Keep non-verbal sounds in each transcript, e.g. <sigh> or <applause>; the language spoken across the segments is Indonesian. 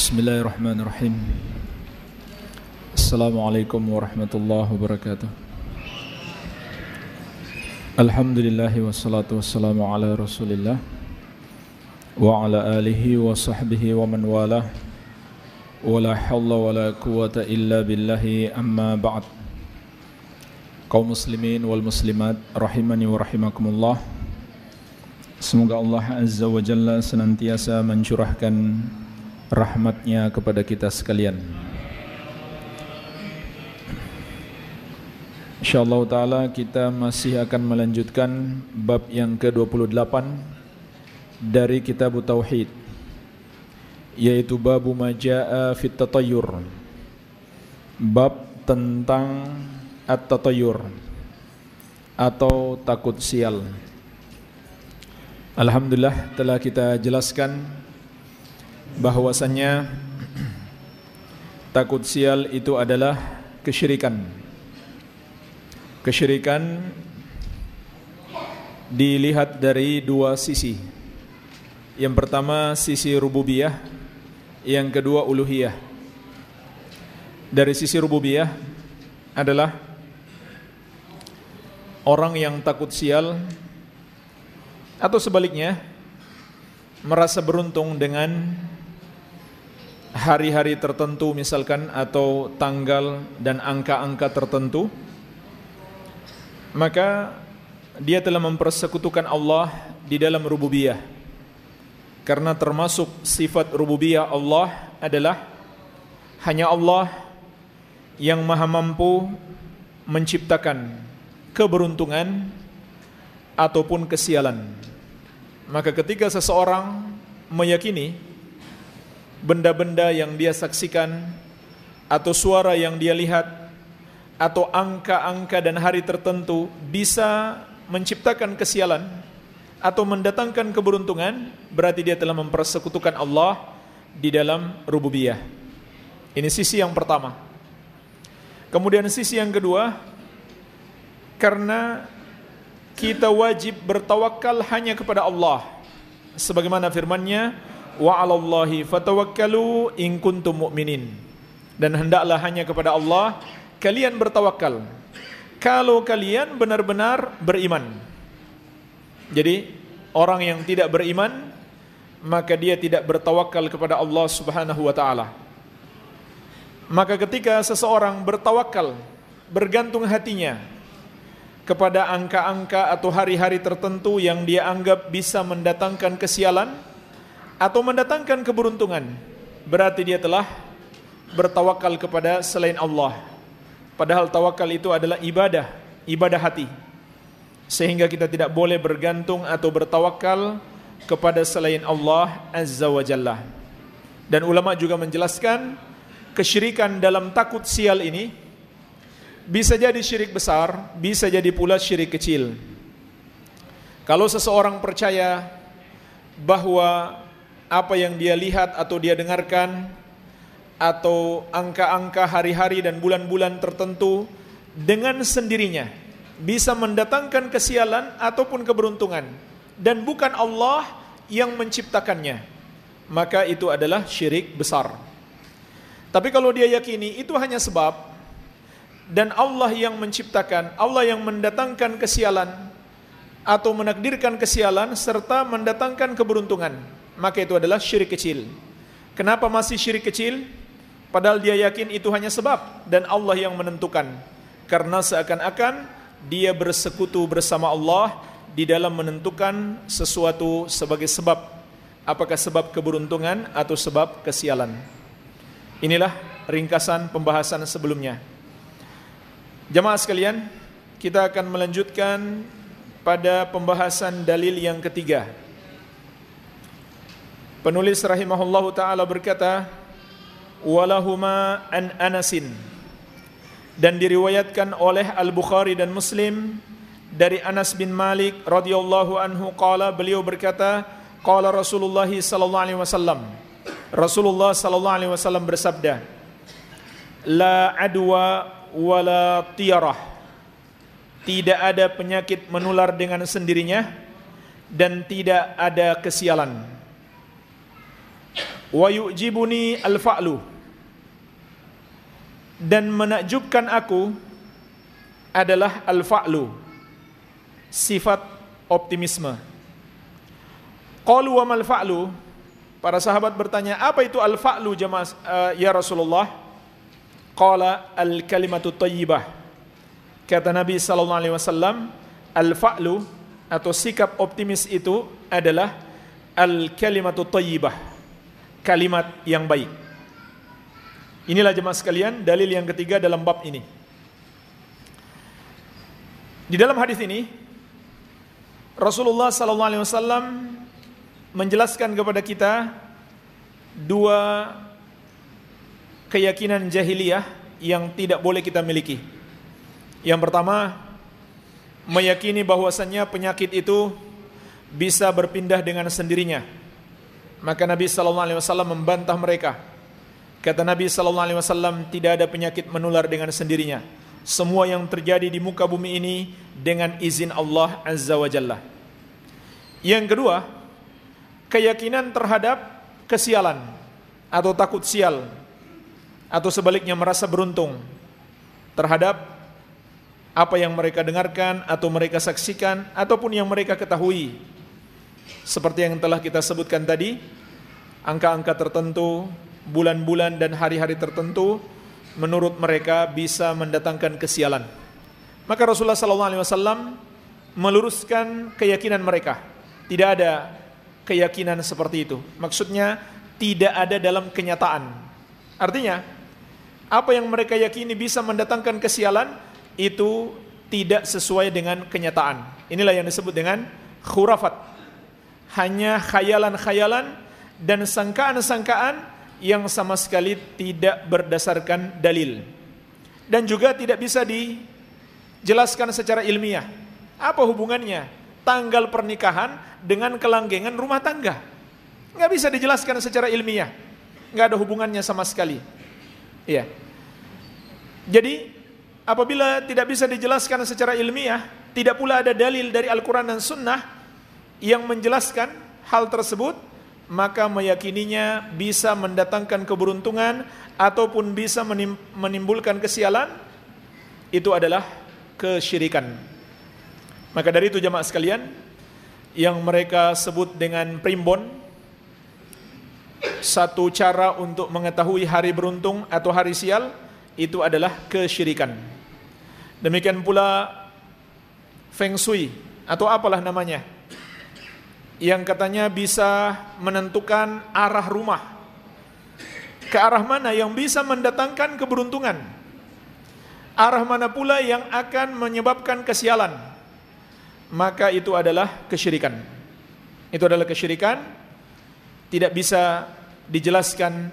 بسم الله الرحمن الرحيم السلام عليكم ورحمة الله وبركاته الحمد لله والصلاة والسلام على رسول الله وعلى آله وصحبه ومن والاه ولا حول ولا قوة إلا بالله أما بعد kaum muslimin wal muslimat rahimani wa rahimakumullah. Semoga Allah Azza wa Jalla senantiasa mencurahkan rahmatnya kepada kita sekalian InsyaAllah ta'ala kita masih akan melanjutkan bab yang ke-28 dari kitab Tauhid yaitu bab maja'a fit tatayur bab tentang at-tatayur atau takut sial. Alhamdulillah telah kita jelaskan bahwasannya takut sial itu adalah kesyirikan. Kesyirikan dilihat dari dua sisi. Yang pertama sisi rububiyah, yang kedua uluhiyah. Dari sisi rububiyah adalah orang yang takut sial atau sebaliknya merasa beruntung dengan hari-hari tertentu misalkan atau tanggal dan angka-angka tertentu maka dia telah mempersekutukan Allah di dalam rububiyah karena termasuk sifat rububiyah Allah adalah hanya Allah yang maha mampu menciptakan keberuntungan ataupun kesialan. Maka ketika seseorang meyakini benda-benda yang dia saksikan atau suara yang dia lihat atau angka-angka dan hari tertentu bisa menciptakan kesialan atau mendatangkan keberuntungan, berarti dia telah mempersekutukan Allah di dalam rububiyah. Ini sisi yang pertama. Kemudian sisi yang kedua, karena kita wajib bertawakal hanya kepada Allah sebagaimana firman-Nya wa 'alallahi fatawakkalu in kuntum mu'minin. Dan hendaklah hanya kepada Allah kalian bertawakal kalau kalian benar-benar beriman. Jadi orang yang tidak beriman maka dia tidak bertawakal kepada Allah Subhanahu wa taala. Maka ketika seseorang bertawakal bergantung hatinya kepada angka-angka atau hari-hari tertentu yang dia anggap bisa mendatangkan kesialan atau mendatangkan keberuntungan berarti dia telah bertawakal kepada selain Allah. Padahal tawakal itu adalah ibadah ibadah hati. Sehingga kita tidak boleh bergantung atau bertawakal kepada selain Allah Azza wa Jalla. Dan ulama juga menjelaskan kesyirikan dalam takut sial ini bisa jadi syirik besar, bisa jadi pula syirik kecil. Kalau seseorang percaya bahwa apa yang dia lihat atau dia dengarkan atau angka-angka hari-hari dan bulan-bulan tertentu dengan sendirinya bisa mendatangkan kesialan ataupun keberuntungan dan bukan Allah yang menciptakannya maka itu adalah syirik besar. Tapi kalau dia yakini itu hanya sebab dan Allah yang menciptakan, Allah yang mendatangkan kesialan atau menakdirkan kesialan serta mendatangkan keberuntungan, maka itu adalah syirik kecil. Kenapa masih syirik kecil? Padahal dia yakin itu hanya sebab dan Allah yang menentukan. Karena seakan-akan dia bersekutu bersama Allah di dalam menentukan sesuatu sebagai sebab. Apakah sebab keberuntungan atau sebab kesialan? Inilah ringkasan pembahasan sebelumnya. Jemaah sekalian, kita akan melanjutkan pada pembahasan dalil yang ketiga. Penulis rahimahullahu taala berkata, "Walahuma an Anasin" dan diriwayatkan oleh Al-Bukhari dan Muslim dari Anas bin Malik radhiyallahu anhu qala beliau berkata, qala Rasulullah sallallahu alaihi wasallam. Rasulullah sallallahu alaihi wasallam bersabda, "La adwa wala tiarah. Tidak ada penyakit menular dengan sendirinya dan tidak ada kesialan. Wa yu'jibuni al-fa'lu. Dan menakjubkan aku adalah al-fa'lu sifat optimisme. Qalu wa mal fa'lu? Para sahabat bertanya apa itu al-fa'lu jemaah uh, ya Rasulullah? Qala al-kalimatu thayyibah kata Nabi sallallahu alaihi wasallam al-fa'lu atau sikap optimis itu adalah al-kalimatu thayyibah kalimat yang baik. Inilah jemaah sekalian dalil yang ketiga dalam bab ini. Di dalam hadis ini Rasulullah sallallahu alaihi wasallam menjelaskan kepada kita dua keyakinan jahiliyah yang tidak boleh kita miliki. Yang pertama, meyakini bahwasannya penyakit itu bisa berpindah dengan sendirinya maka Nabi sallallahu alaihi wasallam membantah mereka. Kata Nabi sallallahu alaihi wasallam tidak ada penyakit menular dengan sendirinya. Semua yang terjadi di muka bumi ini dengan izin Allah Azza wa Jalla. Yang kedua, keyakinan terhadap kesialan atau takut sial atau sebaliknya merasa beruntung terhadap apa yang mereka dengarkan atau mereka saksikan ataupun yang mereka ketahui seperti yang telah kita sebutkan tadi, angka-angka tertentu, bulan-bulan dan hari-hari tertentu menurut mereka bisa mendatangkan kesialan. Maka Rasulullah SAW meluruskan keyakinan mereka. Tidak ada keyakinan seperti itu. Maksudnya tidak ada dalam kenyataan. Artinya, apa yang mereka yakini bisa mendatangkan kesialan itu tidak sesuai dengan kenyataan. Inilah yang disebut dengan khurafat hanya khayalan-khayalan dan sangkaan-sangkaan yang sama sekali tidak berdasarkan dalil dan juga tidak bisa dijelaskan secara ilmiah. Apa hubungannya tanggal pernikahan dengan kelanggengan rumah tangga? Nggak bisa dijelaskan secara ilmiah, nggak ada hubungannya sama sekali. Iya. Jadi apabila tidak bisa dijelaskan secara ilmiah, tidak pula ada dalil dari Al-Quran dan Sunnah, yang menjelaskan hal tersebut maka meyakininya bisa mendatangkan keberuntungan ataupun bisa menimbulkan kesialan itu adalah kesyirikan. Maka dari itu jemaah sekalian yang mereka sebut dengan primbon satu cara untuk mengetahui hari beruntung atau hari sial itu adalah kesyirikan. Demikian pula feng shui atau apalah namanya yang katanya bisa menentukan arah rumah. Ke arah mana yang bisa mendatangkan keberuntungan? Arah mana pula yang akan menyebabkan kesialan? Maka itu adalah kesyirikan. Itu adalah kesyirikan. Tidak bisa dijelaskan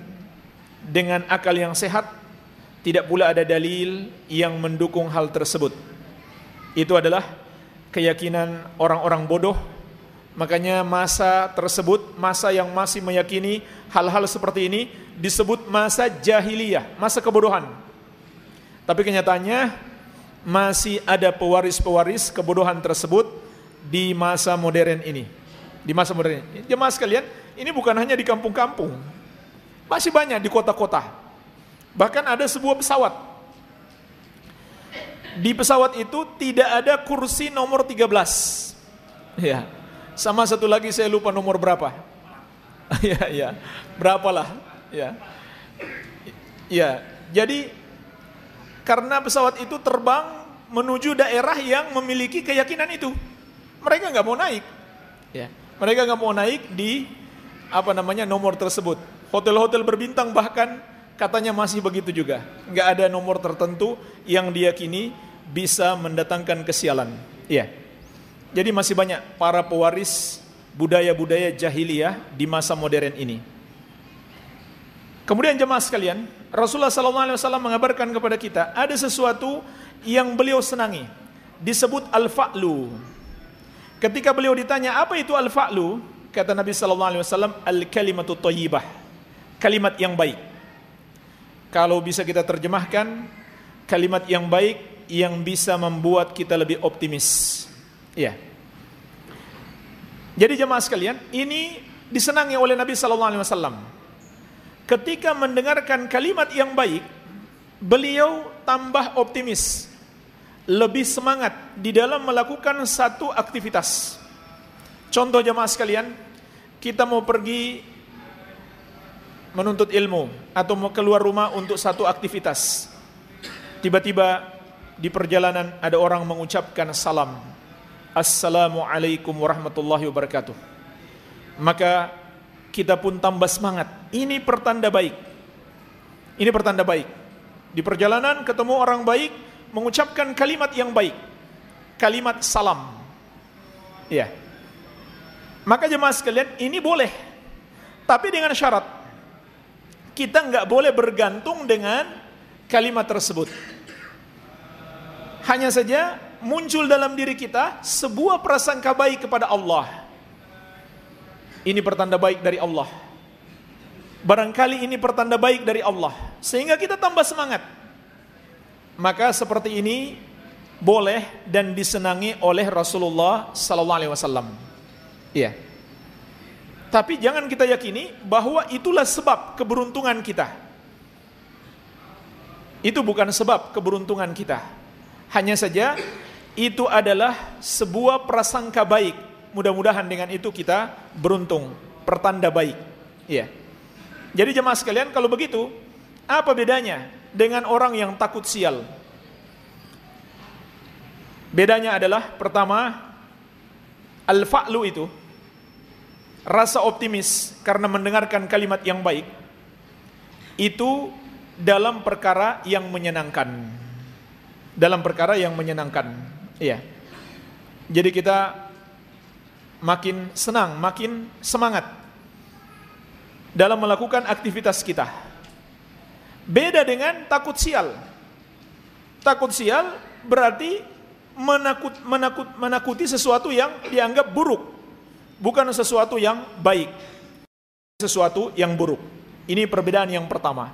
dengan akal yang sehat. Tidak pula ada dalil yang mendukung hal tersebut. Itu adalah keyakinan orang-orang bodoh Makanya masa tersebut, masa yang masih meyakini hal-hal seperti ini disebut masa jahiliyah, masa kebodohan. Tapi kenyataannya masih ada pewaris-pewaris kebodohan tersebut di masa modern ini. Di masa modern ini. Jemaah sekalian, ini bukan hanya di kampung-kampung. Masih banyak di kota-kota. Bahkan ada sebuah pesawat. Di pesawat itu tidak ada kursi nomor 13. Ya, sama satu lagi saya lupa nomor berapa. <laughs> ya, ya. Berapalah, ya. Ya, jadi karena pesawat itu terbang menuju daerah yang memiliki keyakinan itu. Mereka nggak mau naik. Ya. Mereka nggak mau naik di apa namanya nomor tersebut. Hotel-hotel berbintang bahkan katanya masih begitu juga. Nggak ada nomor tertentu yang diyakini bisa mendatangkan kesialan. Ya. Jadi masih banyak para pewaris budaya-budaya jahiliyah di masa modern ini. Kemudian jemaah sekalian, Rasulullah SAW mengabarkan kepada kita ada sesuatu yang beliau senangi, disebut al-fa'lu. Ketika beliau ditanya apa itu al-fa'lu, kata Nabi SAW, al-kalimatu thayyibah, kalimat yang baik. Kalau bisa kita terjemahkan, kalimat yang baik yang bisa membuat kita lebih optimis. Iya. Jadi jemaah sekalian, ini disenangi oleh Nabi sallallahu alaihi wasallam. ketika mendengarkan kalimat yang baik, beliau tambah optimis, lebih semangat di dalam melakukan satu aktivitas. Contoh jemaah sekalian, kita mau pergi menuntut ilmu atau mau keluar rumah untuk satu aktivitas. Tiba-tiba di perjalanan ada orang mengucapkan salam. Assalamualaikum warahmatullahi wabarakatuh. Maka kita pun tambah semangat. Ini pertanda baik. Ini pertanda baik. Di perjalanan ketemu orang baik mengucapkan kalimat yang baik. Kalimat salam. Ya. Maka jemaah sekalian, ini boleh. Tapi dengan syarat kita nggak boleh bergantung dengan kalimat tersebut. Hanya saja muncul dalam diri kita sebuah prasangka baik kepada Allah. Ini pertanda baik dari Allah. Barangkali ini pertanda baik dari Allah sehingga kita tambah semangat. Maka seperti ini boleh dan disenangi oleh Rasulullah sallallahu alaihi wasallam. Iya. Tapi jangan kita yakini bahwa itulah sebab keberuntungan kita. Itu bukan sebab keberuntungan kita. Hanya saja itu adalah sebuah prasangka baik Mudah-mudahan dengan itu kita beruntung, pertanda baik. Iya. Jadi jemaah sekalian, kalau begitu, apa bedanya dengan orang yang takut sial? Bedanya adalah pertama al-fa'lu itu rasa optimis karena mendengarkan kalimat yang baik itu dalam perkara yang menyenangkan. Dalam perkara yang menyenangkan. Iya. Jadi kita makin senang, makin semangat dalam melakukan aktivitas kita. Beda dengan takut sial. Takut sial berarti menakut, menakut, menakuti sesuatu yang dianggap buruk, bukan sesuatu yang baik, sesuatu yang buruk. Ini perbedaan yang pertama.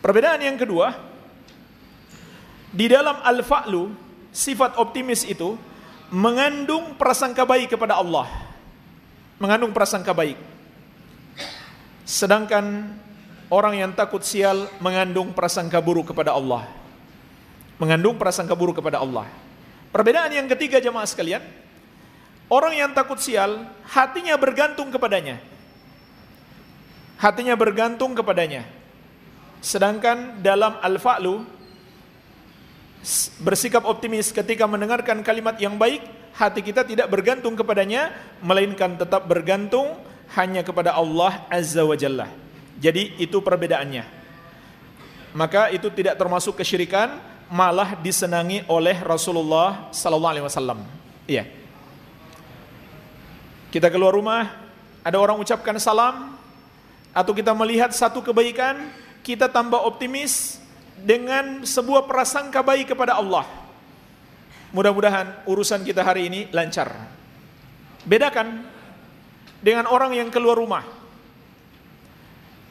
Perbedaan yang kedua, di dalam al-fa'lu, sifat optimis itu mengandung prasangka baik kepada Allah. Mengandung prasangka baik. Sedangkan orang yang takut sial mengandung prasangka buruk kepada Allah. Mengandung prasangka buruk kepada Allah. Perbedaan yang ketiga jemaah sekalian, orang yang takut sial hatinya bergantung kepadanya. Hatinya bergantung kepadanya. Sedangkan dalam al-fa'lu bersikap optimis ketika mendengarkan kalimat yang baik, hati kita tidak bergantung kepadanya, melainkan tetap bergantung hanya kepada Allah Azza wa Jalla. Jadi itu perbedaannya. Maka itu tidak termasuk kesyirikan, malah disenangi oleh Rasulullah sallallahu alaihi wasallam. Iya. Kita keluar rumah, ada orang ucapkan salam atau kita melihat satu kebaikan, kita tambah optimis, dengan sebuah prasangka baik kepada Allah. Mudah-mudahan urusan kita hari ini lancar. Bedakan dengan orang yang keluar rumah.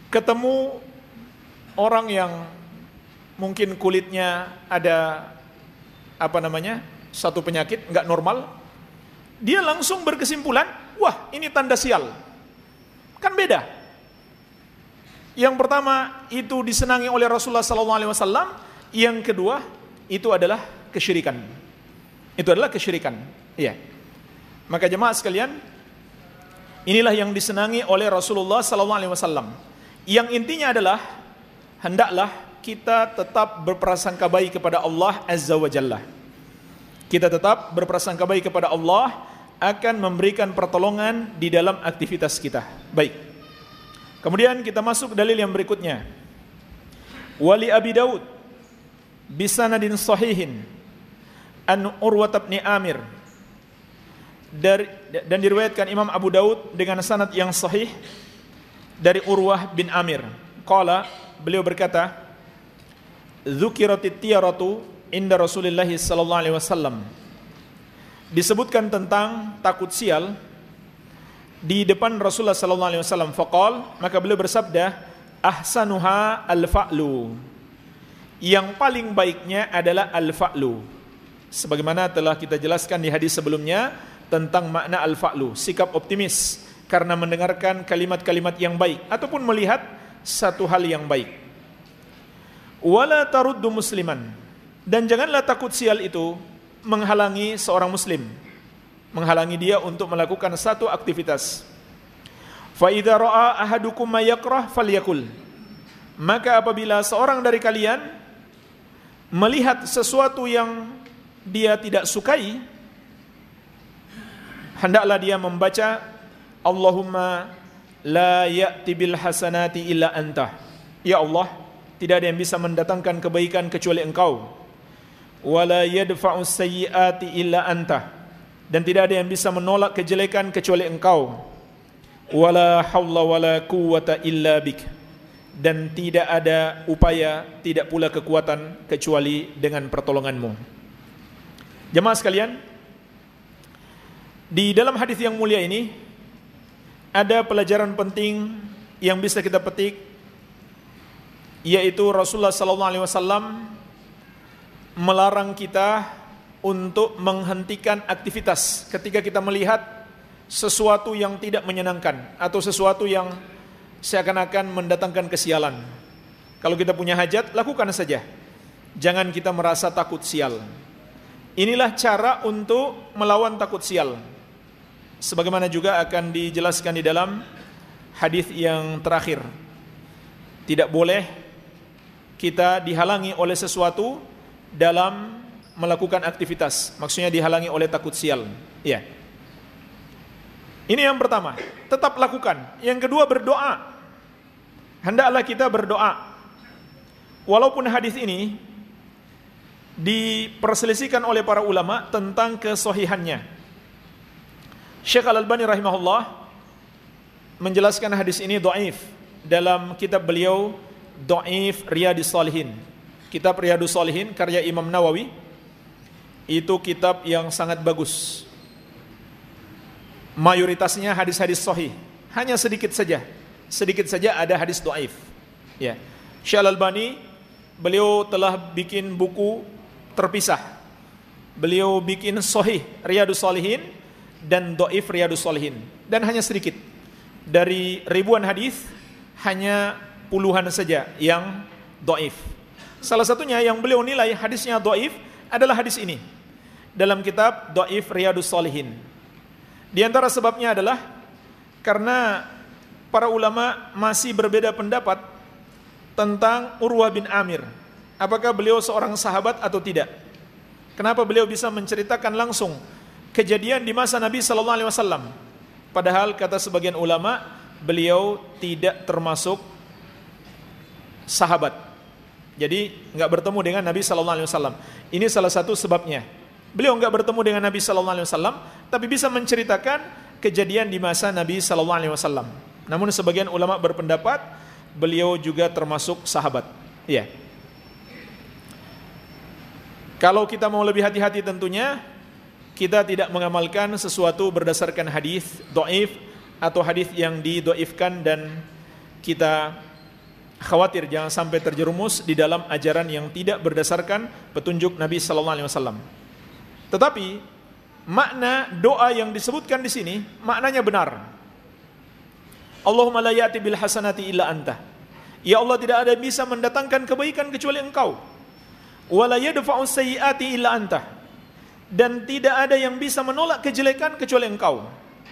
Ketemu orang yang mungkin kulitnya ada apa namanya? satu penyakit nggak normal. Dia langsung berkesimpulan, wah ini tanda sial. Kan beda. Yang pertama itu disenangi oleh Rasulullah SAW. Yang kedua itu adalah kesyirikan. Itu adalah kesyirikan. Iya. Maka jemaah sekalian, inilah yang disenangi oleh Rasulullah SAW. Yang intinya adalah hendaklah kita tetap berprasangka baik kepada Allah Azza wa Jalla. Kita tetap berprasangka baik kepada Allah akan memberikan pertolongan di dalam aktivitas kita. Baik. Kemudian kita masuk dalil yang berikutnya. Wali Abi Daud bisanadin sahihin an Urwat bin Amir dari, dan diriwayatkan Imam Abu Daud dengan sanad yang sahih dari Urwah bin Amir. Qala beliau berkata, "Dzukiratit tiyaratu inda Rasulullah sallallahu alaihi wasallam." Disebutkan tentang takut sial di depan Rasulullah sallallahu alaihi wasallam faqal maka beliau bersabda ahsanuha al-fa'lu. Yang paling baiknya adalah al-fa'lu. Sebagaimana telah kita jelaskan di hadis sebelumnya tentang makna al-fa'lu sikap optimis karena mendengarkan kalimat-kalimat yang baik ataupun melihat satu hal yang baik. Wala taruddu musliman. Dan janganlah takut sial itu menghalangi seorang muslim, menghalangi dia untuk melakukan satu aktivitas. Fa idza ra'a ahadukum ma yakrah falyakul. Maka apabila seorang dari kalian melihat sesuatu yang dia tidak sukai, hendaklah dia membaca Allahumma la ya'ti bil hasanati illa anta. Ya Allah, tidak ada yang bisa mendatangkan kebaikan kecuali Engkau. Wala yadfa'u sayyiati illa anta. Dan tidak ada yang bisa menolak kejelekan kecuali Engkau. Wala haula wala quwwata illa bik. Dan tidak ada upaya, tidak pula kekuatan kecuali dengan pertolonganmu. Jemaah sekalian, di dalam hadis yang mulia ini ada pelajaran penting yang bisa kita petik yaitu Rasulullah sallallahu alaihi wasallam melarang kita untuk menghentikan aktivitas ketika kita melihat sesuatu yang tidak menyenangkan atau sesuatu yang seakan-akan mendatangkan kesialan. Kalau kita punya hajat, lakukan saja. Jangan kita merasa takut sial. Inilah cara untuk melawan takut sial sebagaimana juga akan dijelaskan di dalam hadis yang terakhir. Tidak boleh kita dihalangi oleh sesuatu dalam melakukan aktivitas. Maksudnya dihalangi oleh takut sial. Ya. Ini yang pertama, tetap lakukan. Yang kedua berdoa. Hendaklah kita berdoa. Walaupun hadis ini diperselisihkan oleh para ulama tentang kesohihannya Syekh Al-Albani rahimahullah menjelaskan hadis ini do'if dalam kitab beliau do'if Riyadus Salihin. Kitab Riyadus Salihin karya Imam Nawawi itu kitab yang sangat bagus. Mayoritasnya hadis-hadis sahih, hanya sedikit saja. Sedikit saja ada hadis do'if. Ya. Syekh Al-Albani beliau telah bikin buku terpisah. Beliau bikin sahih Riyadus Salihin dan doif riyadus solihin dan hanya sedikit dari ribuan hadis hanya puluhan saja yang doif salah satunya yang beliau nilai hadisnya doif adalah hadis ini dalam kitab doif riyadus solihin di antara sebabnya adalah karena para ulama masih berbeda pendapat tentang Urwah bin Amir apakah beliau seorang sahabat atau tidak kenapa beliau bisa menceritakan langsung kejadian di masa Nabi sallallahu alaihi wasallam. Padahal kata sebagian ulama, beliau tidak termasuk sahabat. Jadi nggak bertemu dengan Nabi sallallahu alaihi wasallam. Ini salah satu sebabnya. Beliau nggak bertemu dengan Nabi sallallahu alaihi wasallam, tapi bisa menceritakan kejadian di masa Nabi sallallahu alaihi wasallam. Namun sebagian ulama berpendapat beliau juga termasuk sahabat. Iya. Kalau kita mau lebih hati-hati tentunya kita tidak mengamalkan sesuatu berdasarkan hadis doif atau hadis yang didoifkan dan kita khawatir jangan sampai terjerumus di dalam ajaran yang tidak berdasarkan petunjuk Nabi Sallallahu Alaihi Wasallam. Tetapi makna doa yang disebutkan di sini maknanya benar. Allahumma la yati bil hasanati illa anta. Ya Allah tidak ada bisa mendatangkan kebaikan kecuali Engkau. Wa la yadfa'u sayyiati illa anta dan tidak ada yang bisa menolak kejelekan kecuali engkau.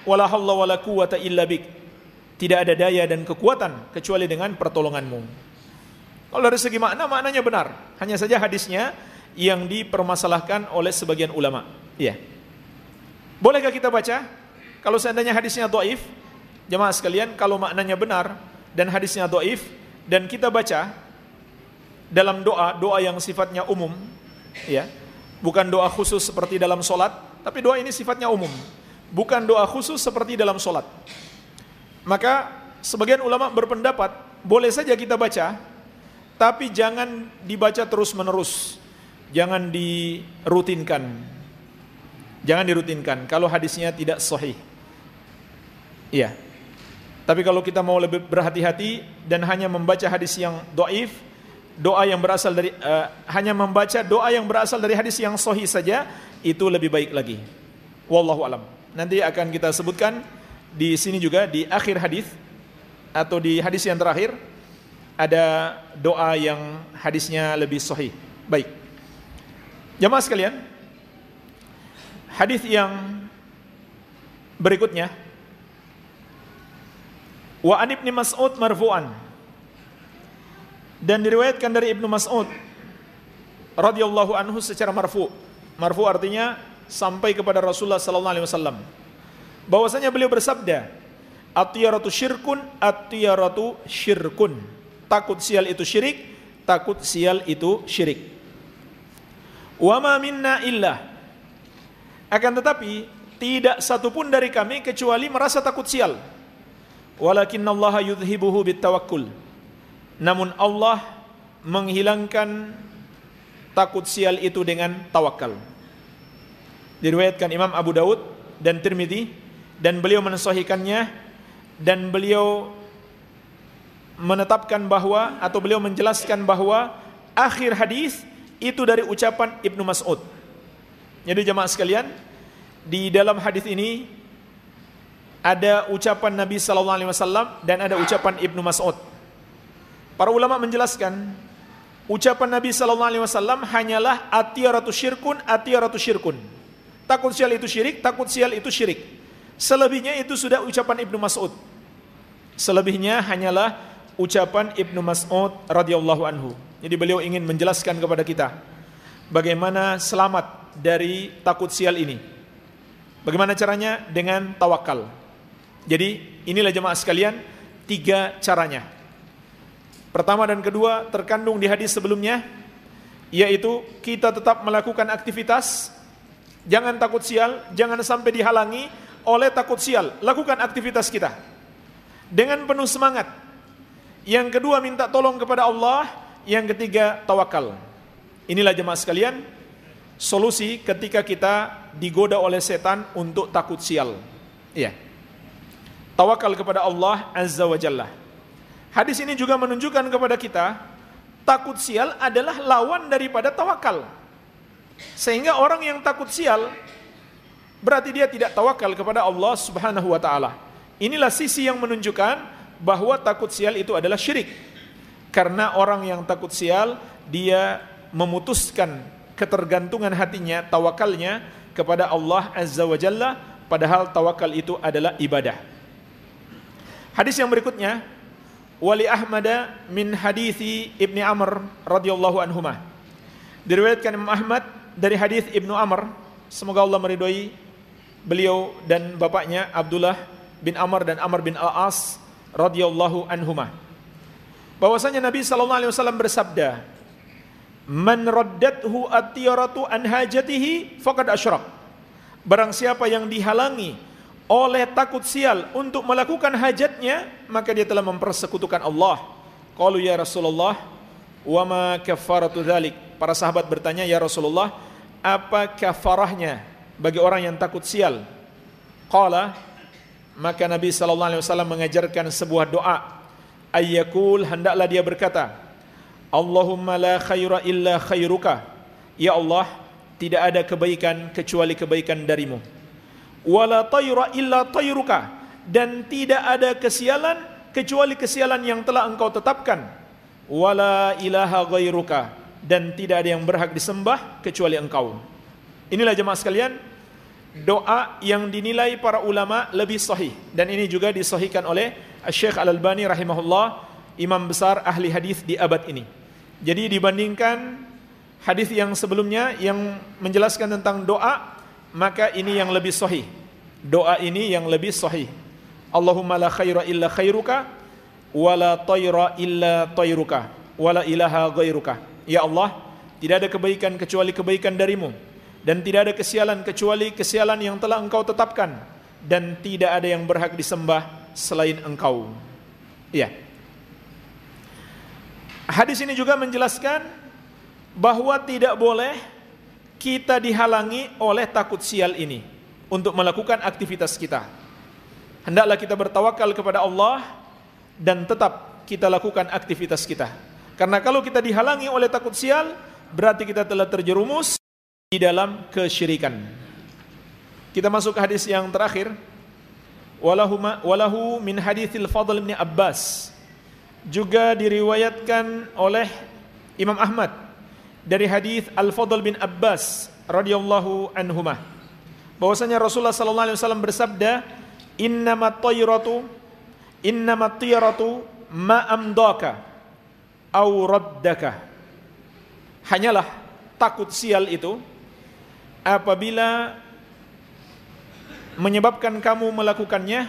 Wala hawla wala quwata illa bik. Tidak ada daya dan kekuatan kecuali dengan pertolonganmu. Kalau dari segi makna, maknanya benar. Hanya saja hadisnya yang dipermasalahkan oleh sebagian ulama. Iya. Bolehkah kita baca? Kalau seandainya hadisnya doif, jemaah sekalian, kalau maknanya benar dan hadisnya doif, dan kita baca dalam doa, doa yang sifatnya umum, ya, Bukan doa khusus seperti dalam solat, tapi doa ini sifatnya umum. Bukan doa khusus seperti dalam solat. Maka sebagian ulama berpendapat boleh saja kita baca, tapi jangan dibaca terus menerus. Jangan dirutinkan. Jangan dirutinkan kalau hadisnya tidak sahih. Iya. Tapi kalau kita mau lebih berhati-hati dan hanya membaca hadis yang doif, doa yang berasal dari uh, hanya membaca doa yang berasal dari hadis yang sahih saja itu lebih baik lagi. Wallahu alam. Nanti akan kita sebutkan di sini juga di akhir hadis atau di hadis yang terakhir ada doa yang hadisnya lebih sahih. Baik. Jamaah sekalian, hadis yang berikutnya Wa an Ibnu Mas'ud marfu'an dan diriwayatkan dari Ibnu Mas'ud radhiyallahu anhu secara marfu. Marfu artinya sampai kepada Rasulullah sallallahu alaihi wasallam. Bahwasanya beliau bersabda, "At-tiyaratu syirkun, at-tiyaratu syirkun." Takut sial itu syirik, takut sial itu syirik. Wa ma minna illa. Akan tetapi tidak satupun dari kami kecuali merasa takut sial. Walakinnallaha yudhibuhu bitawakkul. Namun Allah menghilangkan takut sial itu dengan tawakal. Diriwayatkan Imam Abu Daud dan Tirmidzi dan beliau mensahikannya dan beliau menetapkan bahwa atau beliau menjelaskan bahwa akhir hadis itu dari ucapan Ibnu Mas'ud. Jadi jemaah sekalian, di dalam hadis ini ada ucapan Nabi sallallahu alaihi wasallam dan ada ucapan Ibnu Mas'ud. Para ulama menjelaskan ucapan Nabi sallallahu alaihi wasallam hanyalah atiyaratu syirkun atiyaratu syirkun. Takut sial itu syirik, takut sial itu syirik. Selebihnya itu sudah ucapan Ibnu Mas'ud. Selebihnya hanyalah ucapan Ibnu Mas'ud radhiyallahu anhu. Jadi beliau ingin menjelaskan kepada kita bagaimana selamat dari takut sial ini. Bagaimana caranya? Dengan tawakal. Jadi inilah jemaah sekalian tiga caranya. Pertama dan kedua terkandung di hadis sebelumnya yaitu kita tetap melakukan aktivitas jangan takut sial, jangan sampai dihalangi oleh takut sial. Lakukan aktivitas kita dengan penuh semangat yang kedua minta tolong kepada Allah, yang ketiga tawakal. Inilah jemaah sekalian, solusi ketika kita digoda oleh setan untuk takut sial. Iya. Tawakal kepada Allah Azza wa Jalla. Hadis ini juga menunjukkan kepada kita takut sial adalah lawan daripada tawakal. Sehingga orang yang takut sial berarti dia tidak tawakal kepada Allah Subhanahu wa taala. Inilah sisi yang menunjukkan bahwa takut sial itu adalah syirik. Karena orang yang takut sial dia memutuskan ketergantungan hatinya, tawakalnya kepada Allah Azza wa Jalla padahal tawakal itu adalah ibadah. Hadis yang berikutnya Wali Ahmad min hadithi Ibni Amr radhiyallahu anhuma. Diriwayatkan Imam Ahmad dari hadis Ibnu Amr, semoga Allah meridhoi beliau dan bapaknya Abdullah bin Amr dan Amr bin Al-As radhiyallahu anhuma bahwasanya Nabi sallallahu alaihi wasallam bersabda man raddathu atiyaratu an hajatihi faqad asyrak barang siapa yang dihalangi oleh takut sial untuk melakukan hajatnya maka dia telah mempersekutukan Allah. Qalu ya Rasulullah wa ma kafaratu dzalik para sahabat bertanya ya Rasulullah apa kafarahnya bagi orang yang takut sial? Qala maka Nabi sallallahu alaihi wasallam mengajarkan sebuah doa. Ayyakul hendaklah dia berkata, Allahumma la khaira illa khairuka. Ya Allah, tidak ada kebaikan kecuali kebaikan darimu. Wala tayra illa tayruka dan tidak ada kesialan kecuali kesialan yang telah engkau tetapkan. Wala ilaha ghairuka dan tidak ada yang berhak disembah kecuali engkau. Inilah jemaah sekalian, doa yang dinilai para ulama lebih sahih dan ini juga disahihkan oleh Syekh Al-Albani rahimahullah imam besar ahli hadis di abad ini. Jadi dibandingkan hadis yang sebelumnya yang menjelaskan tentang doa maka ini yang lebih sahih. Doa ini yang lebih sahih. Allahumma la khaira illa khairuka wala tayra illa tayruka wala ilaha ghairuka. Ya Allah, tidak ada kebaikan kecuali kebaikan darimu dan tidak ada kesialan kecuali kesialan yang telah engkau tetapkan dan tidak ada yang berhak disembah selain engkau. Iya. Hadis ini juga menjelaskan bahwa tidak boleh kita dihalangi oleh takut sial ini untuk melakukan aktivitas kita. Hendaklah kita bertawakal kepada Allah dan tetap kita lakukan aktivitas kita. Karena kalau kita dihalangi oleh takut sial, berarti kita telah terjerumus di dalam kesyirikan. Kita masuk ke hadis yang terakhir. Walahu, walahu min hadithil Fadl bin Abbas. juga diriwayatkan oleh Imam Ahmad dari hadis Al-Fadl bin Abbas radhiyallahu anhumah bahwasanya Rasulullah sallallahu alaihi wasallam bersabda innamat tayratu innamat tayratu ma amdaka au raddaka hanyalah takut sial itu apabila menyebabkan kamu melakukannya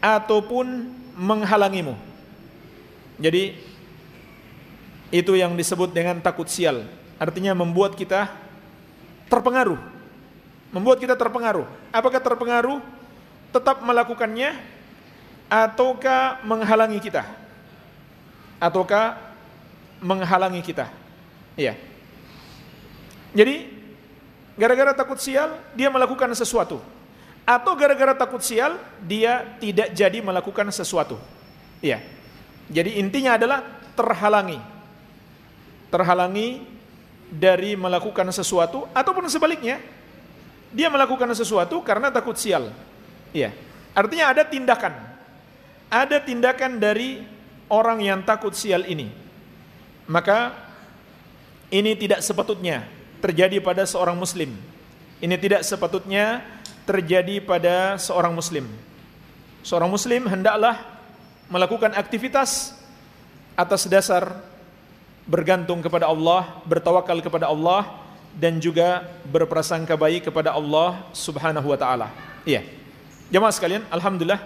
ataupun menghalangimu jadi itu yang disebut dengan takut sial. Artinya membuat kita terpengaruh. Membuat kita terpengaruh. Apakah terpengaruh tetap melakukannya ataukah menghalangi kita? Ataukah menghalangi kita? Iya. Jadi gara-gara takut sial dia melakukan sesuatu. Atau gara-gara takut sial dia tidak jadi melakukan sesuatu. Iya. Jadi intinya adalah terhalangi. Terhalangi dari melakukan sesuatu ataupun sebaliknya dia melakukan sesuatu karena takut sial. Iya. Artinya ada tindakan. Ada tindakan dari orang yang takut sial ini. Maka ini tidak sepatutnya terjadi pada seorang muslim. Ini tidak sepatutnya terjadi pada seorang muslim. Seorang muslim hendaklah melakukan aktivitas atas dasar bergantung kepada Allah, bertawakal kepada Allah dan juga berprasangka baik kepada Allah Subhanahu wa taala. Iya. Jemaah sekalian, alhamdulillah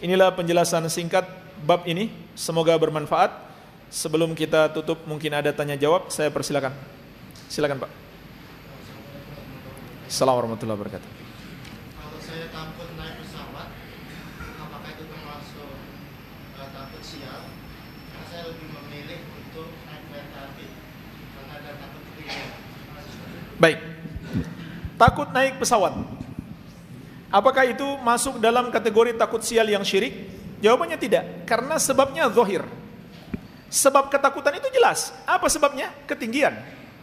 inilah penjelasan singkat bab ini. Semoga bermanfaat. Sebelum kita tutup mungkin ada tanya jawab, saya persilakan. Silakan, Pak. Assalamualaikum warahmatullahi wabarakatuh. Baik. Takut naik pesawat. Apakah itu masuk dalam kategori takut sial yang syirik? Jawabannya tidak, karena sebabnya zahir. Sebab ketakutan itu jelas. Apa sebabnya? Ketinggian,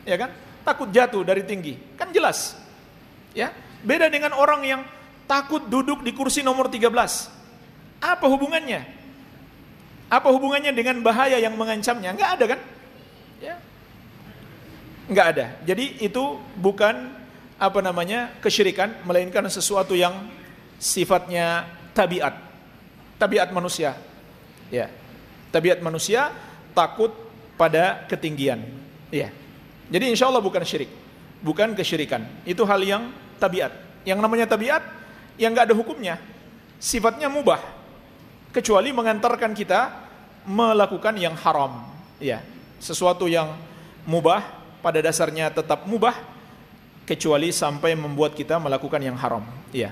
ya kan? Takut jatuh dari tinggi, kan jelas. Ya, beda dengan orang yang takut duduk di kursi nomor 13. Apa hubungannya? Apa hubungannya dengan bahaya yang mengancamnya? Enggak ada kan? Ya, Enggak ada. Jadi itu bukan apa namanya kesyirikan, melainkan sesuatu yang sifatnya tabiat, tabiat manusia. Ya, tabiat manusia takut pada ketinggian. Ya, jadi insya Allah bukan syirik, bukan kesyirikan. Itu hal yang tabiat. Yang namanya tabiat, yang enggak ada hukumnya, sifatnya mubah, kecuali mengantarkan kita melakukan yang haram. Ya, sesuatu yang mubah pada dasarnya tetap mubah kecuali sampai membuat kita melakukan yang haram. Iya.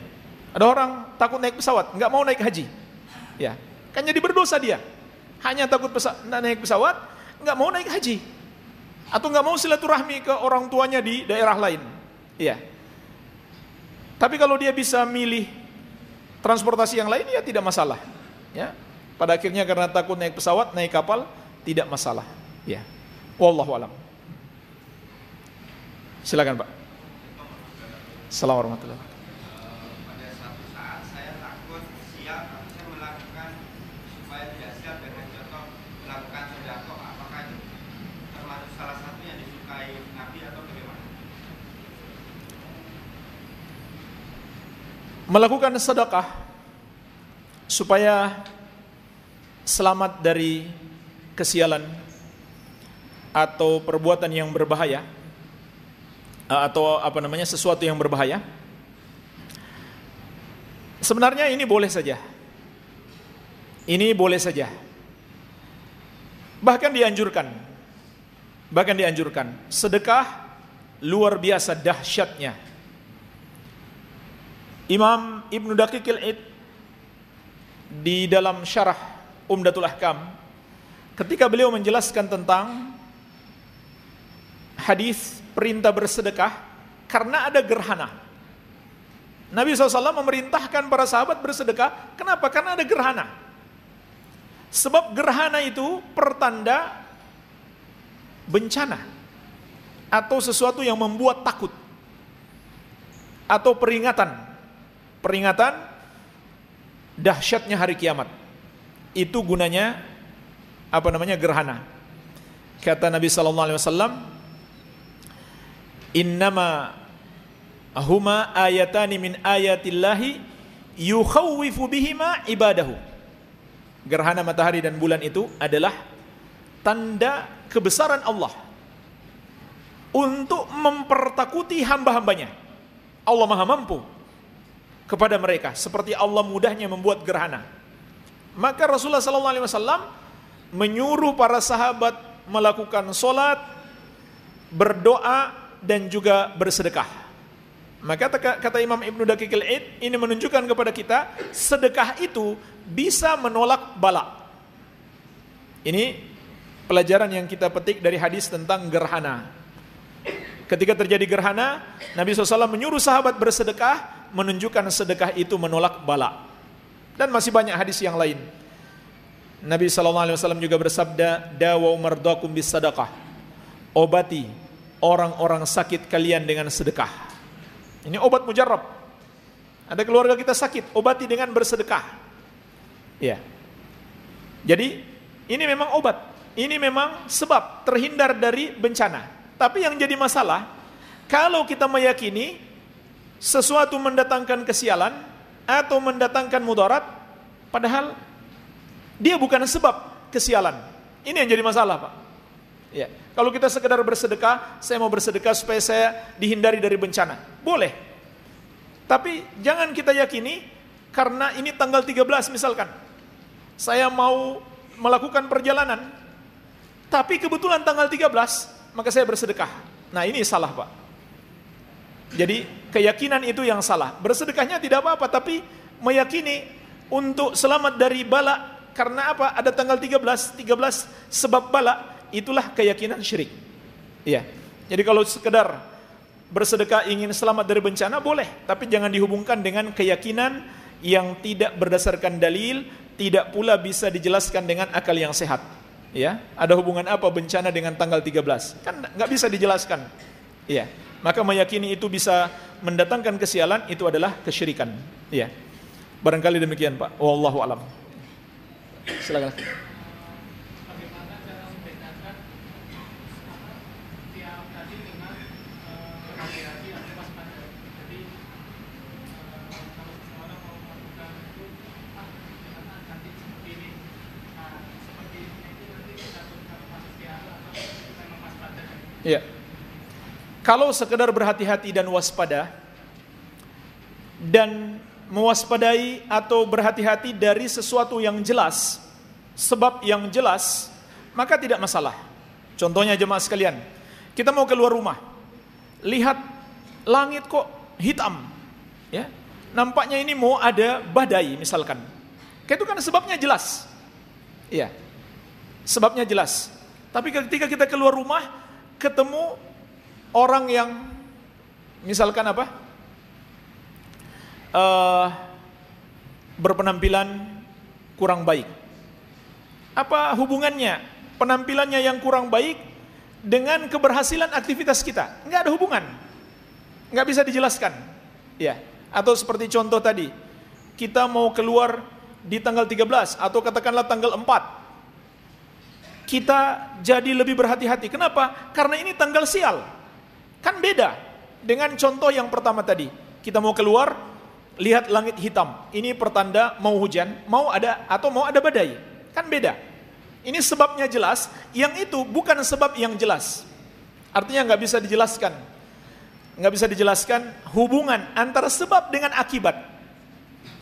Ada orang takut naik pesawat, nggak mau naik haji. Ya, kan jadi berdosa dia. Hanya takut pesa naik pesawat, nggak mau naik haji. Atau nggak mau silaturahmi ke orang tuanya di daerah lain. Iya. Tapi kalau dia bisa milih transportasi yang lain ya tidak masalah. Ya. Pada akhirnya karena takut naik pesawat, naik kapal tidak masalah. Ya. Wallahu alam. Silakan Pak. Assalamualaikum warahmatullahi Pada satu saat saya takut siap, tapi saya melakukan supaya tidak siap dengan contoh melakukan sodako. Apakah itu termasuk salah satu yang disukai Nabi atau bagaimana? Melakukan sedekah supaya selamat dari kesialan atau perbuatan yang berbahaya Eh, atau apa namanya sesuatu yang berbahaya sebenarnya ini boleh saja. Ini boleh saja. Bahkan dianjurkan bahkan dianjurkan. Sedekah luar biasa dahsyatnya Imam Ibnu Daqiqil Id di dalam syarah Umdatul Ahkam ketika beliau menjelaskan tentang hadis perintah bersedekah karena ada gerhana. Nabi SAW memerintahkan para sahabat bersedekah. Kenapa? Karena ada gerhana. Sebab gerhana itu pertanda bencana atau sesuatu yang membuat takut atau peringatan. Peringatan dahsyatnya hari kiamat. Itu gunanya apa namanya gerhana. Kata Nabi sallallahu alaihi wasallam, "Innama huma ayatani min ayatillahi yukhawwifu bihima ibadahu." Gerhana matahari dan bulan itu adalah tanda kebesaran Allah untuk mempertakuti hamba-hambanya. Allah Maha mampu kepada mereka seperti Allah mudahnya membuat gerhana. Maka Rasulullah sallallahu alaihi wasallam menyuruh para sahabat melakukan solat, berdoa dan juga bersedekah. Maka kata Imam Ibnu Daqiqil ini menunjukkan kepada kita sedekah itu bisa menolak bala. Ini pelajaran yang kita petik dari hadis tentang gerhana. Ketika terjadi gerhana, Nabi SAW menyuruh sahabat bersedekah, menunjukkan sedekah itu menolak bala. Dan masih banyak hadis yang lain. Nabi SAW juga bersabda, Dawa mardakum bis sadaqah. Obati orang-orang sakit kalian dengan sedekah. Ini obat mujarab. Ada keluarga kita sakit, obati dengan bersedekah. Ya. Jadi ini memang obat. Ini memang sebab terhindar dari bencana. Tapi yang jadi masalah, kalau kita meyakini sesuatu mendatangkan kesialan atau mendatangkan mudarat, padahal dia bukan sebab kesialan. Ini yang jadi masalah, Pak. Ya. Kalau kita sekedar bersedekah, saya mau bersedekah supaya saya dihindari dari bencana. Boleh. Tapi jangan kita yakini karena ini tanggal 13 misalkan. Saya mau melakukan perjalanan. Tapi kebetulan tanggal 13, maka saya bersedekah. Nah, ini salah, Pak. Jadi keyakinan itu yang salah. Bersedekahnya tidak apa-apa, tapi meyakini untuk selamat dari bala karena apa? Ada tanggal 13, 13 sebab bala, itulah keyakinan syirik. Iya. Jadi kalau sekedar bersedekah ingin selamat dari bencana boleh, tapi jangan dihubungkan dengan keyakinan yang tidak berdasarkan dalil, tidak pula bisa dijelaskan dengan akal yang sehat. Ya, ada hubungan apa bencana dengan tanggal 13? Kan nggak bisa dijelaskan. Iya. Maka meyakini itu bisa mendatangkan kesialan itu adalah kesyirikan. Iya. Barangkali demikian, Pak. Wallahu alam. Silakan. Ya. Kalau sekedar berhati-hati dan waspada dan mewaspadai atau berhati-hati dari sesuatu yang jelas, sebab yang jelas, maka tidak masalah. Contohnya jemaah sekalian, kita mau keluar rumah, lihat langit kok hitam, ya, nampaknya ini mau ada badai misalkan. Itu kan sebabnya jelas, iya, sebabnya jelas. Tapi ketika kita keluar rumah, ketemu orang yang misalkan apa? uh, berpenampilan kurang baik. Apa hubungannya penampilannya yang kurang baik dengan keberhasilan aktivitas kita? Enggak ada hubungan. Enggak bisa dijelaskan. Ya. Atau seperti contoh tadi, kita mau keluar di tanggal 13 atau katakanlah tanggal 4. Kita jadi lebih berhati-hati. Kenapa? Karena ini tanggal sial. Kan beda dengan contoh yang pertama tadi. Kita mau keluar lihat langit hitam. Ini pertanda mau hujan, mau ada atau mau ada badai. Kan beda. Ini sebabnya jelas, yang itu bukan sebab yang jelas. Artinya nggak bisa dijelaskan. Nggak bisa dijelaskan hubungan antara sebab dengan akibat.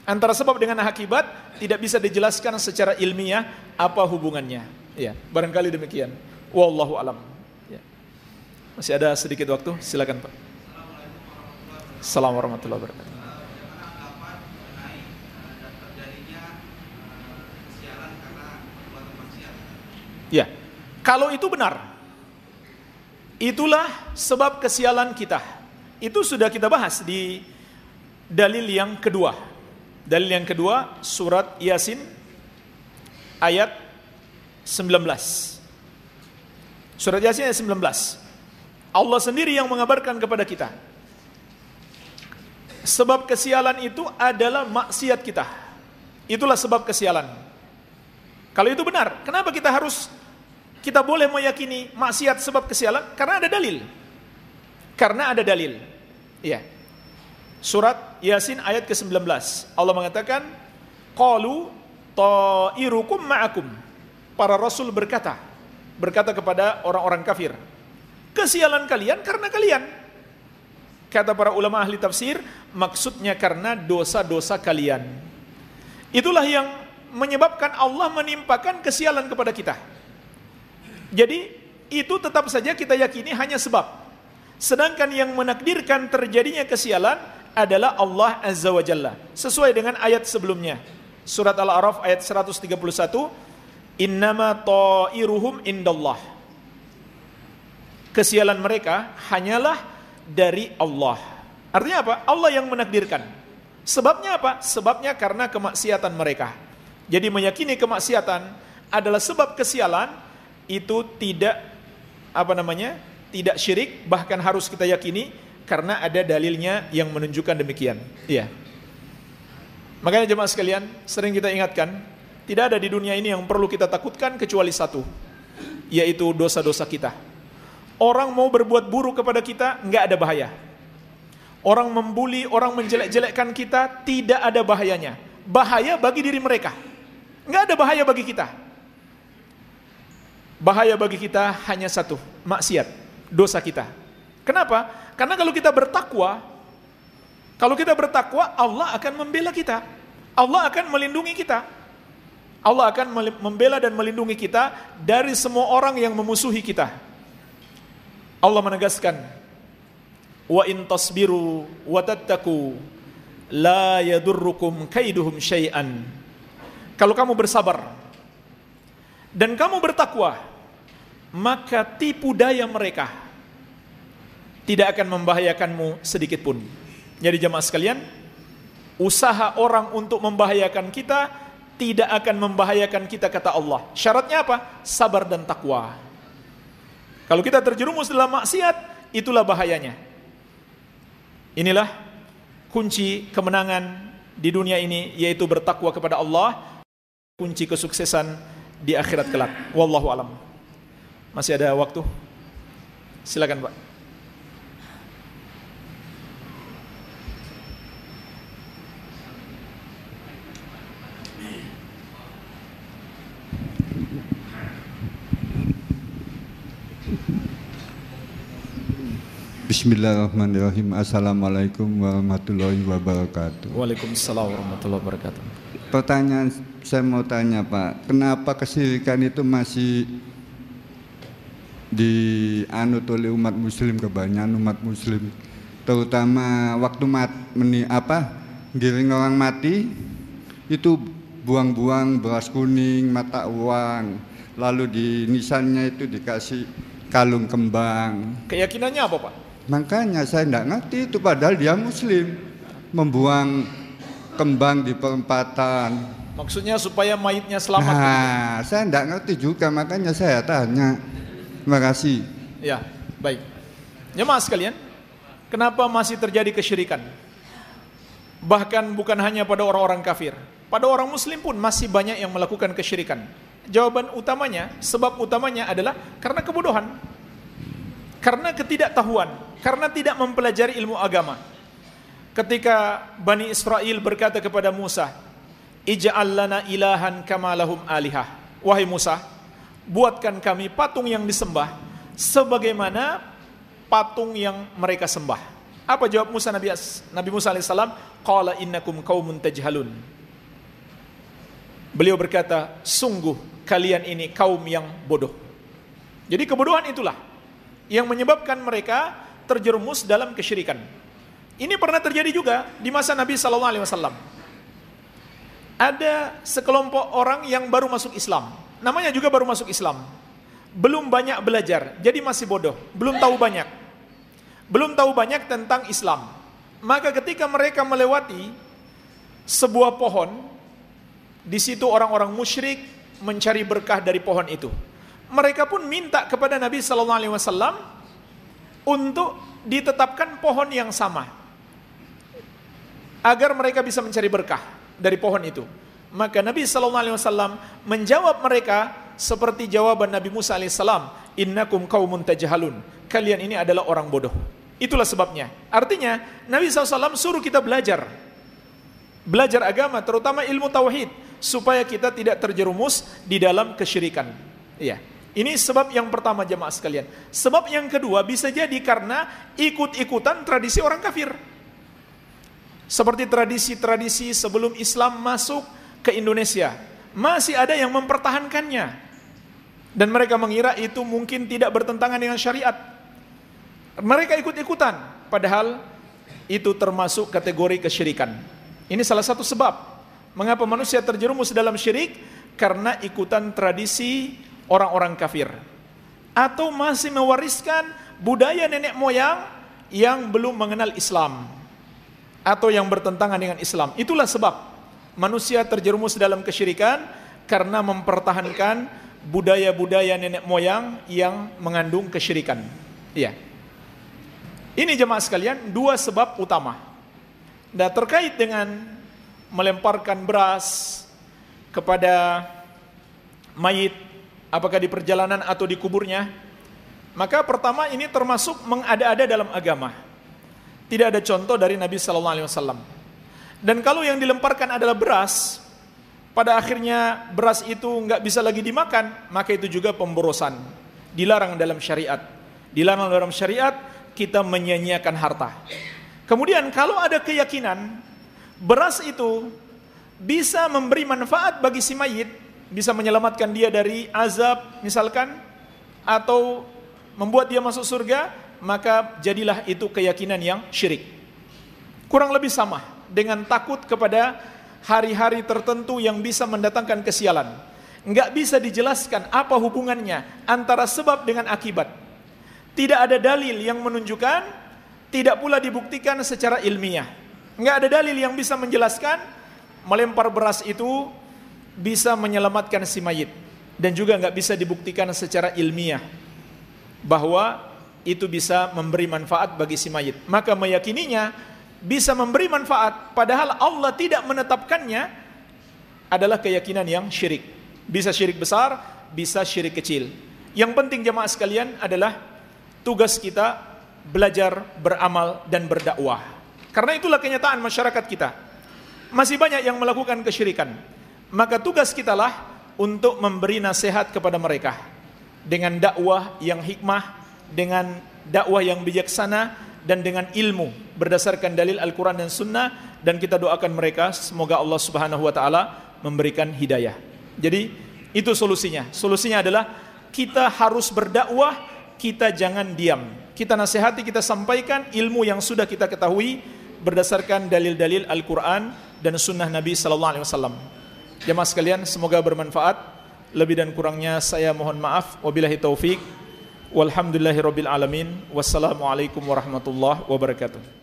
Antara sebab dengan akibat tidak bisa dijelaskan secara ilmiah apa hubungannya. Ya, barangkali demikian. Wallahu alam. Ya. Masih ada sedikit waktu, silakan Pak. Assalamualaikum warahmatullahi wabarakatuh. Ya, kalau itu benar, itulah sebab kesialan kita. Itu sudah kita bahas di dalil yang kedua. Dalil yang kedua surat Yasin ayat 19. Surat Yasin ayat 19. Allah sendiri yang mengabarkan kepada kita. Sebab kesialan itu adalah maksiat kita. Itulah sebab kesialan. Kalau itu benar, kenapa kita harus kita boleh meyakini maksiat sebab kesialan? Karena ada dalil. Karena ada dalil. Iya. Surat Yasin ayat ke-19. Allah mengatakan, "Qalu ta'irukum ma'akum." Para rasul berkata, berkata kepada orang-orang kafir, "Kesialan kalian karena kalian." Kata para ulama ahli tafsir, maksudnya karena dosa-dosa kalian. Itulah yang menyebabkan Allah menimpakan kesialan kepada kita. Jadi itu tetap saja kita yakini hanya sebab. Sedangkan yang menakdirkan terjadinya kesialan adalah Allah Azza wa Jalla. Sesuai dengan ayat sebelumnya. Surat Al-A'raf ayat 131. Innama ta'iruhum indallah. Kesialan mereka hanyalah dari Allah. Artinya apa? Allah yang menakdirkan. Sebabnya apa? Sebabnya karena kemaksiatan mereka. Jadi meyakini kemaksiatan adalah sebab kesialan itu tidak apa namanya? tidak syirik bahkan harus kita yakini karena ada dalilnya yang menunjukkan demikian. Iya. Makanya jemaah sekalian, sering kita ingatkan, tidak ada di dunia ini yang perlu kita takutkan kecuali satu, yaitu dosa-dosa kita. Orang mau berbuat buruk kepada kita, nggak ada bahaya. Orang membuli, orang menjelek-jelekkan kita, tidak ada bahayanya. Bahaya bagi diri mereka. Nggak ada bahaya bagi kita. Bahaya bagi kita hanya satu, maksiat, dosa kita. Kenapa? Karena kalau kita bertakwa, kalau kita bertakwa, Allah akan membela kita. Allah akan melindungi kita. Allah akan membela dan melindungi kita dari semua orang yang memusuhi kita. Allah menegaskan, "Wa in tasbiru wa tattaqu la yadurrukum kaiduhum syai'an." Kalau kamu bersabar dan kamu bertakwa, maka tipu daya mereka tidak akan membahayakanmu sedikit pun. Jadi jemaah sekalian, usaha orang untuk membahayakan kita tidak akan membahayakan kita kata Allah. Syaratnya apa? Sabar dan takwa. Kalau kita terjerumus dalam maksiat, itulah bahayanya. Inilah kunci kemenangan di dunia ini yaitu bertakwa kepada Allah kunci kesuksesan di akhirat kelak. Wallahu alam. Masih ada waktu? Silakan, Pak. Bismillahirrahmanirrahim. Assalamualaikum warahmatullahi wabarakatuh. Waalaikumsalam warahmatullahi wabarakatuh. Pertanyaan saya mau tanya Pak, kenapa kesirikan itu masih dianut oleh umat muslim kebanyakan umat muslim terutama waktu mat, meni, apa giring orang mati itu buang-buang beras kuning mata uang lalu di nisannya itu dikasih kalung kembang keyakinannya apa Pak? Makanya saya tidak ngerti itu padahal dia muslim membuang kembang di perempatan Maksudnya supaya mayitnya selamat. Nah, gitu. saya tidak ngerti juga, makanya saya tanya. Terima kasih. Ya, baik. Jemaah sekalian, kenapa masih terjadi kesyirikan? Bahkan bukan hanya pada orang-orang kafir, pada orang muslim pun masih banyak yang melakukan kesyirikan. Jawaban utamanya, sebab utamanya adalah karena kebodohan. Karena ketidaktahuan, karena tidak mempelajari ilmu agama. Ketika Bani Israel berkata kepada Musa, Ij'al lana ilahan kama lahum alihah. Wahai Musa, buatkan kami patung yang disembah sebagaimana patung yang mereka sembah. Apa jawab Musa Nabi Nabi Musa alaihissalam? Qala innakum qaumun tajhalun. Beliau berkata, sungguh kalian ini kaum yang bodoh. Jadi kebodohan itulah yang menyebabkan mereka terjerumus dalam kesyirikan. Ini pernah terjadi juga di masa Nabi Sallallahu Alaihi Wasallam ada sekelompok orang yang baru masuk Islam. Namanya juga baru masuk Islam. Belum banyak belajar, jadi masih bodoh, belum tahu banyak. Belum tahu banyak tentang Islam. Maka ketika mereka melewati sebuah pohon, di situ orang-orang musyrik mencari berkah dari pohon itu. Mereka pun minta kepada Nabi sallallahu alaihi wasallam untuk ditetapkan pohon yang sama agar mereka bisa mencari berkah dari pohon itu. Maka Nabi sallallahu alaihi wasallam menjawab mereka seperti jawaban Nabi Musa alaihissalam, "Innakum qaumun tajhalun." Kalian ini adalah orang bodoh. Itulah sebabnya. Artinya, Nabi SAW suruh kita belajar. Belajar agama, terutama ilmu tauhid, supaya kita tidak terjerumus di dalam kesyirikan. Iya. Ini sebab yang pertama jemaah sekalian. Sebab yang kedua bisa jadi karena ikut-ikutan tradisi orang kafir. Seperti tradisi-tradisi sebelum Islam masuk ke Indonesia. Masih ada yang mempertahankannya. Dan mereka mengira itu mungkin tidak bertentangan dengan syariat. Mereka ikut-ikutan. Padahal itu termasuk kategori kesyirikan. Ini salah satu sebab. Mengapa manusia terjerumus dalam syirik? Karena ikutan tradisi orang-orang kafir. Atau masih mewariskan budaya nenek moyang yang belum mengenal Islam. Atau yang bertentangan dengan Islam. Itulah sebab manusia terjerumus dalam kesyirikan karena mempertahankan budaya-budaya nenek moyang yang mengandung kesyirikan. Iya. Ini jemaah sekalian dua sebab utama. Dan terkait dengan melemparkan beras kepada mayit apakah di perjalanan atau di kuburnya, maka pertama ini termasuk mengada-ada dalam agama. Tidak ada contoh dari Nabi sallallahu alaihi wasallam. Dan kalau yang dilemparkan adalah beras, pada akhirnya beras itu nggak bisa lagi dimakan, maka itu juga pemborosan. Dilarang dalam syariat. Dilarang dalam syariat kita menyanyiakan harta. Kemudian kalau ada keyakinan beras itu bisa memberi manfaat bagi si mayit, bisa menyelamatkan dia dari azab misalkan atau membuat dia masuk surga, maka jadilah itu keyakinan yang syirik. Kurang lebih sama dengan takut kepada hari-hari tertentu yang bisa mendatangkan kesialan. Enggak bisa dijelaskan apa hubungannya antara sebab dengan akibat. Tidak ada dalil yang menunjukkan, tidak pula dibuktikan secara ilmiah. Enggak ada dalil yang bisa menjelaskan melempar beras itu bisa menyelamatkan si mayit dan juga enggak bisa dibuktikan secara ilmiah bahwa itu bisa memberi manfaat bagi si mayit. Maka meyakininya bisa memberi manfaat padahal Allah tidak menetapkannya adalah keyakinan yang syirik. Bisa syirik besar, bisa syirik kecil. Yang penting jemaah sekalian adalah tugas kita belajar, beramal dan berdakwah. Karena itulah kenyataan masyarakat kita. Masih banyak yang melakukan kesyirikan. Maka tugas kita lah untuk memberi nasihat kepada mereka dengan dakwah yang hikmah, dengan dakwah yang bijaksana dan dengan ilmu berdasarkan dalil Al-Quran dan Sunnah dan kita doakan mereka semoga Allah Subhanahu Wa Taala memberikan hidayah. Jadi itu solusinya. Solusinya adalah kita harus berdakwah, kita jangan diam. Kita nasihati, kita sampaikan ilmu yang sudah kita ketahui berdasarkan dalil-dalil Al-Quran dan Sunnah Nabi Sallallahu Alaihi Wasallam. Jemaah sekalian, semoga bermanfaat. Lebih dan kurangnya saya mohon maaf. Wabillahi taufik. Walhamdulillahirabbil alamin. Wassalamualaikum warahmatullahi wabarakatuh.